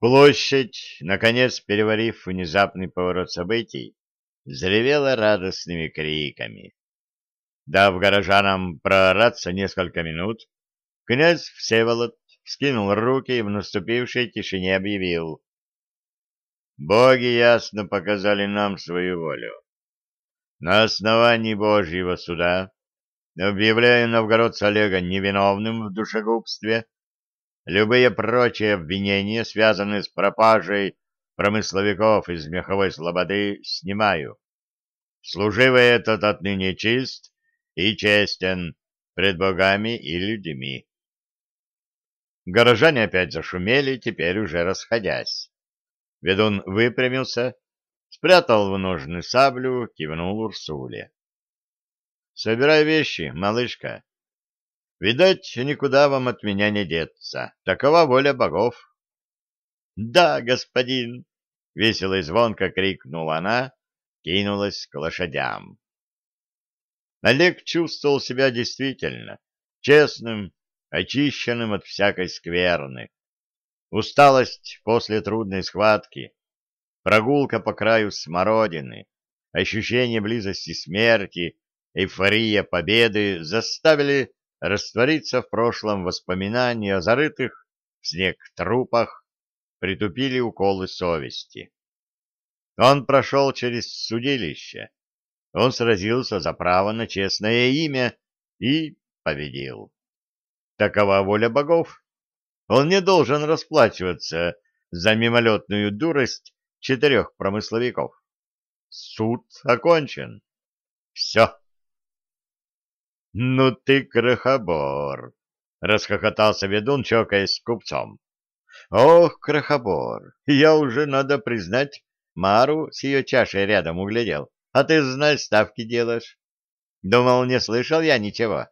Площадь, наконец переварив внезапный поворот событий, взревела радостными криками. Дав горожанам проораться несколько минут, князь Всеволод вскинул руки и в наступившей тишине объявил. «Боги ясно показали нам свою волю. На основании Божьего суда объявляю новгородца Олега невиновным в душегубстве. Любые прочие обвинения, связанные с пропажей промысловиков из меховой слободы, снимаю. Служивый этот отныне чист и честен пред богами и людьми. Горожане опять зашумели, теперь уже расходясь. Ведун выпрямился, спрятал в ножны саблю, кивнул Урсуле. — Собирай вещи, малышка. Видать, никуда вам от меня не деться. Такова воля богов. — Да, господин! — весело и звонко крикнула она, кинулась к лошадям. Олег чувствовал себя действительно честным, очищенным от всякой скверны. Усталость после трудной схватки, прогулка по краю смородины, ощущение близости смерти, эйфория победы заставили раствориться в прошлом воспоминания о зарытых в снег трупах, притупили уколы совести. Он прошел через судилище, он сразился за право на честное имя и победил. Такова воля богов. Он не должен расплачиваться за мимолетную дурость четырех промысловиков. Суд окончен. Все. — Ну ты крохобор! — расхохотался ведун, чокаясь с купцом. — Ох, крохобор! Я уже, надо признать, Мару с ее чашей рядом углядел, а ты, знаешь, ставки делаешь. Думал, не слышал я ничего.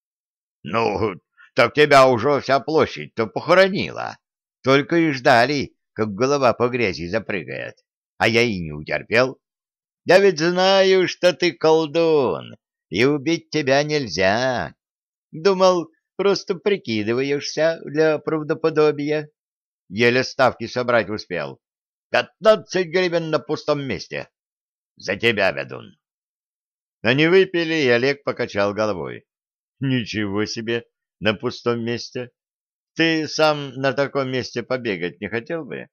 — Ну, так тебя уже вся площадь-то похоронила. Только и ждали, как голова по грязи запрыгает. А я и не утерпел. Я ведь знаю, что ты колдун, и убить тебя нельзя. Думал, просто прикидываешься для правдоподобия. Еле ставки собрать успел. Пятнадцать гривен на пустом месте. За тебя, ведун. Они выпили, и Олег покачал головой. Ничего себе! на пустом месте? Ты сам на таком месте побегать не хотел бы?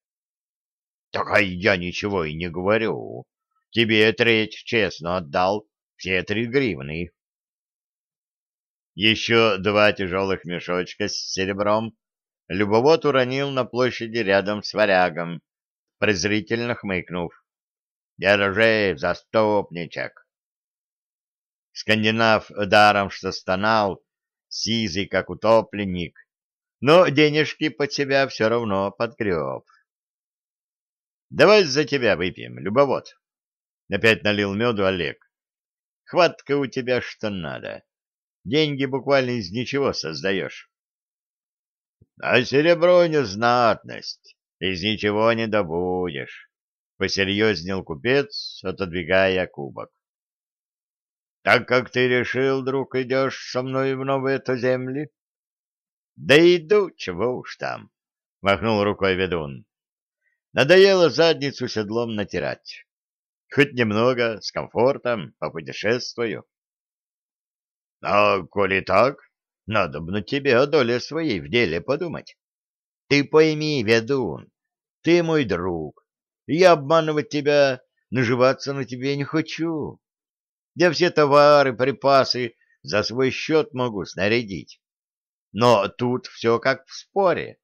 — Так а я ничего и не говорю. Тебе треть честно отдал, все три гривны. Еще два тяжелых мешочка с серебром любовод уронил на площади рядом с варягом, презрительно хмыкнув. «Держи, заступничек!» Скандинав даром что стонал, сизый, как утопленник, но денежки под себя все равно подгреб. — Давай за тебя выпьем, любовод. Опять налил меду Олег. — Хватка у тебя что надо. Деньги буквально из ничего создаешь. — А серебро не знатность, из ничего не добудешь, — посерьезнел купец, отодвигая кубок. Так как ты решил, друг, идешь со мной в новые-то земли? — Да иду, чего уж там, — махнул рукой ведун. Надоело задницу седлом натирать. Хоть немного, с комфортом, попутешествую. — А коли так, надо бы на тебе о доле своей в деле подумать. Ты пойми, ведун, ты мой друг, я обманывать тебя, наживаться на тебе не хочу. Я все товары, припасы за свой счет могу снарядить. Но тут все как в споре.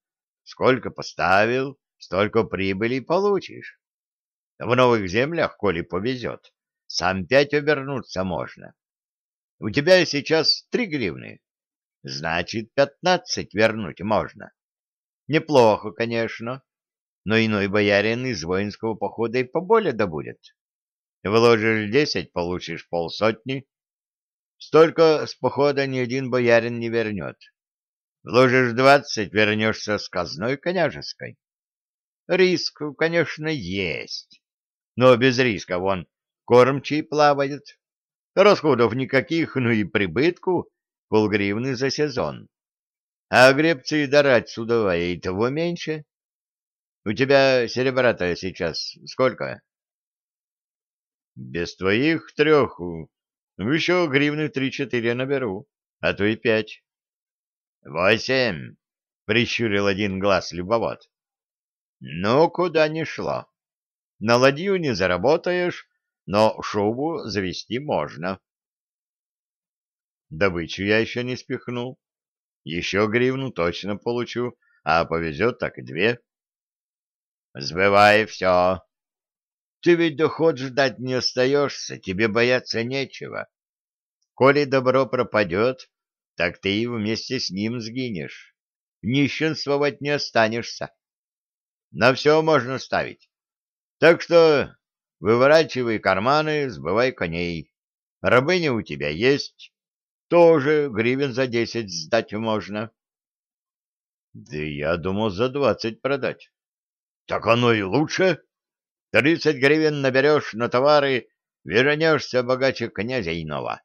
Сколько поставил, столько прибыли получишь. В новых землях, коли повезет, сам пять обернуться можно. У тебя сейчас три гривны, значит, пятнадцать вернуть можно. Неплохо, конечно, но иной боярин из воинского похода и поболее добудет. Вложишь десять, получишь полсотни. Столько с похода ни один боярин не вернет. Вложишь двадцать, вернешься с казной коняжеской. Риск, конечно, есть, но без риска вон кормчий плавает. Расходов никаких, ну и прибытку полгривны за сезон. А гребцы дарать судовая и того меньше. У тебя серебра-то сейчас сколько? Без твоих трех еще гривны три-четыре наберу, а то и пять. Восемь, прищурил один глаз любовод. Ну, куда ни шло. На ладью не заработаешь, но шубу завести можно. Добычу я еще не спихнул. Еще гривну точно получу, а повезет так и две. Сбывай все. Ты ведь доход ждать не остаешься, тебе бояться нечего. Коли добро пропадет, так ты и вместе с ним сгинешь. Нищенствовать не останешься. На все можно ставить. Так что выворачивай карманы, сбывай коней. Рабыня у тебя есть. Тоже гривен за десять сдать можно. Да я думал за двадцать продать. Так оно и лучше. Тридцать гривен наберешь на товары, вернешься богаче князя иного.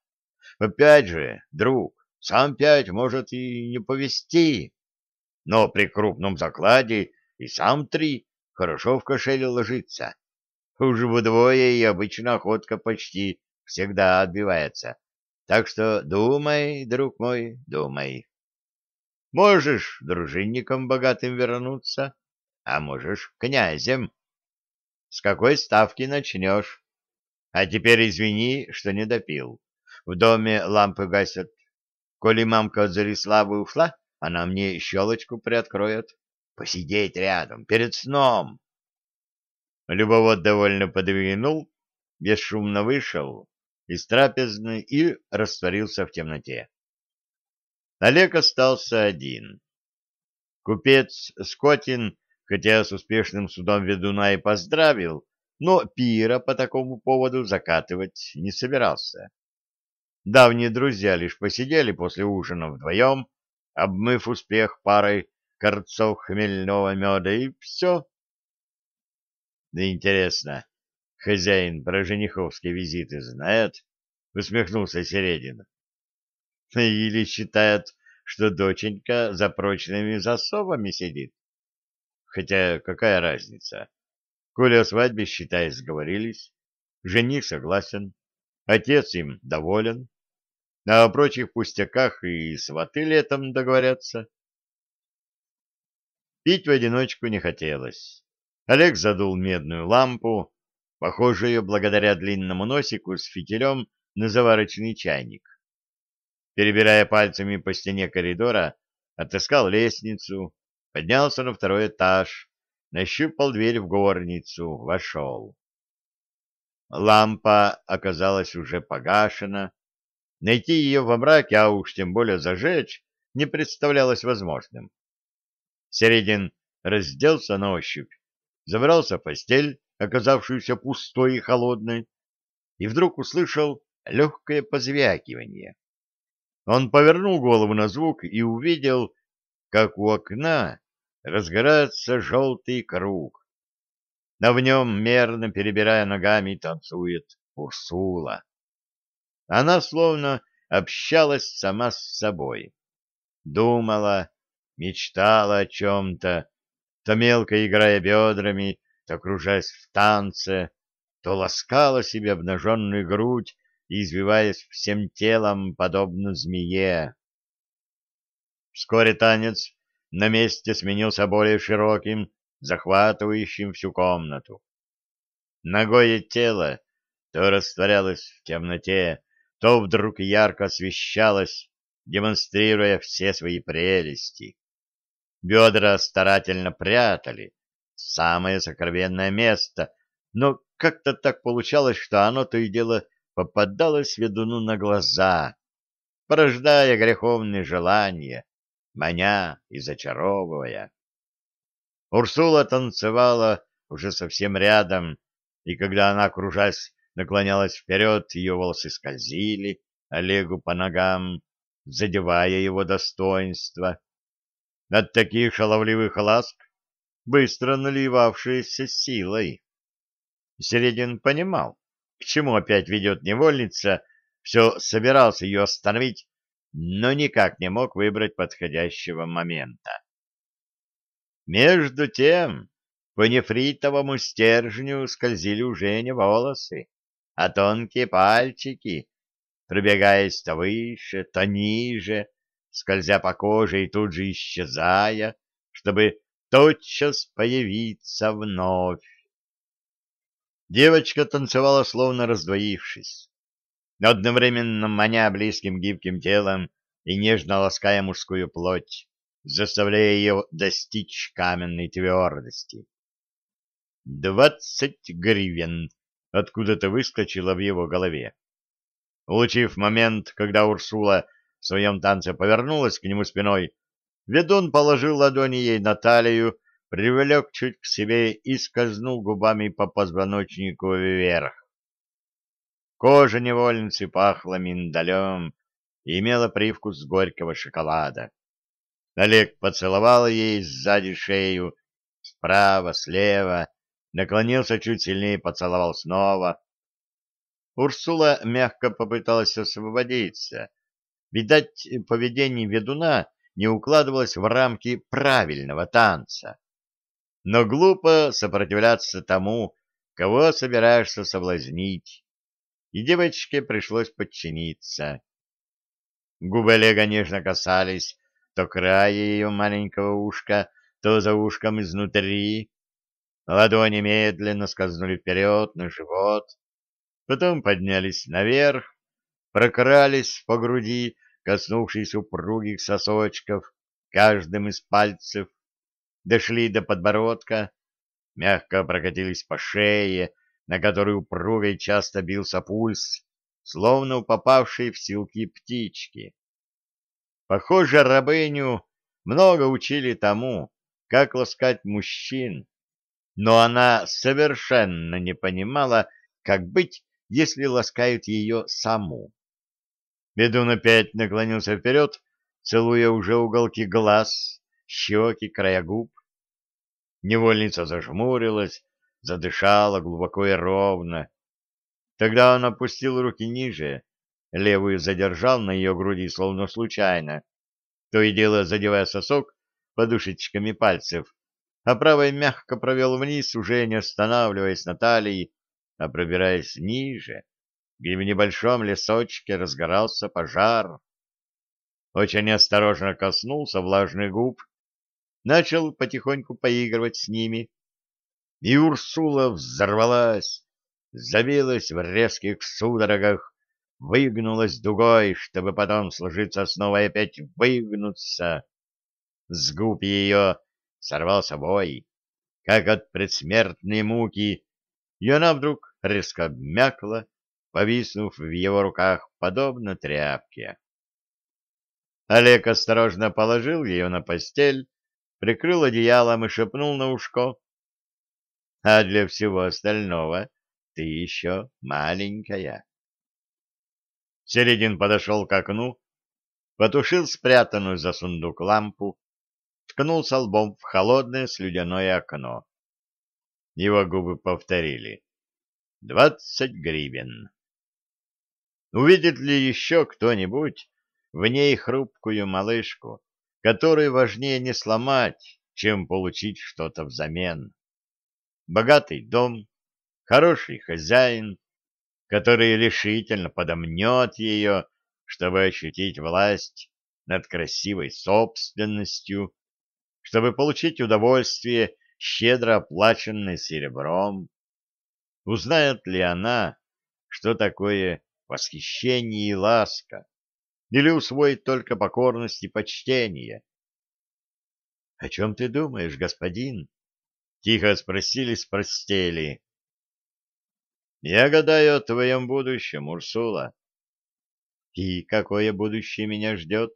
Опять же, друг, сам пять может и не повести, но при крупном закладе и сам три хорошо в кошель ложится. Уж вдвое и обычно охотка почти всегда отбивается. Так что думай, друг мой, думай. Можешь дружинником богатым вернуться, а можешь князем. С какой ставки начнешь? А теперь извини, что не допил. В доме лампы гасят. Коли мамка от Зариславы ушла, она мне щелочку приоткроет. Посидеть рядом, перед сном. Любовод довольно подвинул, бесшумно вышел, из трапезной и растворился в темноте. Олег остался один. Купец Скотин, хотя с успешным судом ведуна и поздравил, но пира по такому поводу закатывать не собирался. Давние друзья лишь посидели после ужина вдвоем, обмыв успех парой корцов хмельного меда, и все. Да интересно, Хозяин про жениховские визиты знает? Усмехнулся Середин. Или считает, что доченька за прочными засовами сидит? Хотя какая разница? Коли о свадьбе, считай, сговорились. Жених согласен. Отец им доволен. А о прочих пустяках и сваты летом договорятся. Пить в одиночку не хотелось. Олег задул медную лампу, похожую благодаря длинному носику с фитилем на заварочный чайник. Перебирая пальцами по стене коридора, отыскал лестницу, поднялся на второй этаж, нащупал дверь в горницу, вошел. Лампа оказалась уже погашена. Найти ее во мраке, а уж тем более зажечь, не представлялось возможным. Середин разделся на ощупь, забрался в постель, оказавшуюся пустой и холодной, и вдруг услышал легкое позвякивание. Он повернул голову на звук и увидел, как у окна разгорается желтый круг. На в нем, мерно перебирая ногами, танцует Урсула. Она словно общалась сама с собой. Думала, мечтала о чем-то, то мелко играя бедрами, то кружась в танце, то ласкала себе обнаженную грудь, извиваясь всем телом, подобно змее. Вскоре танец на месте сменился более широким, захватывающим всю комнату. Ногое тело то растворялось в темноте, то вдруг ярко освещалось, демонстрируя все свои прелести. Бедра старательно прятали, самое сокровенное место, но как-то так получалось, что оно то и дело попадалось ведуну на глаза, порождая греховные желания, маня и зачаровывая. Урсула танцевала уже совсем рядом, и когда она, кружась, наклонялась вперед, ее волосы скользили Олегу по ногам, задевая его достоинство. От таких шаловливых ласк быстро наливавшаяся силой. Середин понимал, к чему опять ведет невольница, все собирался ее остановить, но никак не мог выбрать подходящего момента. Между тем, по нефритовому стержню скользили уже не волосы, а тонкие пальчики, пробегаясь то выше, то ниже, скользя по коже и тут же исчезая, чтобы тотчас появиться вновь. Девочка танцевала, словно раздвоившись, одновременно маня близким гибким телом и нежно лаская мужскую плоть, заставляя ее достичь каменной твердости. «Двадцать гривен!» — откуда-то выскочило в его голове. Улучив момент, когда Урсула в своем танце повернулась к нему спиной, ведун положил ладони ей на талию, привлек чуть к себе и скользнул губами по позвоночнику вверх. Кожа невольницы пахла миндалем и имела привкус горького шоколада. Олег поцеловал ей сзади шею, справа, слева, наклонился чуть сильнее, поцеловал снова. Урсула мягко попыталась освободиться. Видать, поведение ведуна не укладывалось в рамки правильного танца. Но глупо сопротивляться тому, кого собираешься соблазнить, и девочке пришлось подчиниться. Губы Олега нежно касались то края ее маленького ушка, то за ушком изнутри. Ладони медленно скользнули вперед на живот, потом поднялись наверх, прокрались по груди, коснувшись упругих сосочков каждым из пальцев, дошли до подбородка, мягко прокатились по шее, на которой упругой часто бился пульс, словно у попавшей в силки птички. Похоже, рабыню много учили тому, как ласкать мужчин, но она совершенно не понимала, как быть, если ласкают ее саму. Ведун опять наклонился вперед, целуя уже уголки глаз, щеки, края губ. Невольница зажмурилась, задышала глубоко и ровно. Тогда он опустил руки ниже, левую задержал на ее груди, словно случайно, то и дело задевая сосок подушечками пальцев, а правой мягко провел вниз, уже не останавливаясь на талии, а пробираясь ниже, где в небольшом лесочке разгорался пожар. Очень осторожно коснулся влажных губ, начал потихоньку поигрывать с ними, и Урсула взорвалась, забилась в резких судорогах, выгнулась дугой, чтобы потом сложиться снова и опять выгнуться. С губ ее сорвался бой, как от предсмертной муки, и она вдруг резко обмякла, повиснув в его руках, подобно тряпке. Олег осторожно положил ее на постель, прикрыл одеялом и шепнул на ушко. — А для всего остального ты еще маленькая. Середин подошел к окну, потушил спрятанную за сундук лампу, ткнулся лбом в холодное слюдяное окно. Его губы повторили. «Двадцать гривен». Увидит ли еще кто-нибудь в ней хрупкую малышку, которую важнее не сломать, чем получить что-то взамен? Богатый дом, хороший хозяин, который решительно подомнет ее, чтобы ощутить власть над красивой собственностью, чтобы получить удовольствие, щедро оплаченное серебром. Узнает ли она, что такое восхищение и ласка, или усвоит только покорность и почтение? — О чем ты думаешь, господин? — тихо спросили с постели. Я гадаю о твоем будущем, Урсула. И какое будущее меня ждет?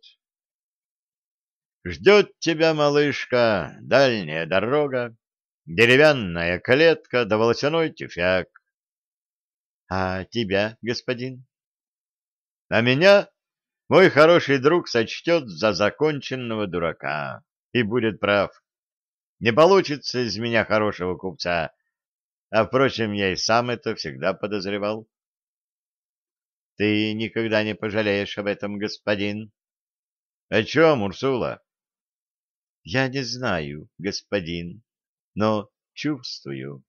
Ждет тебя, малышка, дальняя дорога, деревянная клетка да волосяной тюфяк. А тебя, господин? А меня мой хороший друг сочтет за законченного дурака и будет прав. Не получится из меня хорошего купца, а, впрочем, я и сам это всегда подозревал. — Ты никогда не пожалеешь об этом, господин. — О чем, Урсула? — Я не знаю, господин, но чувствую.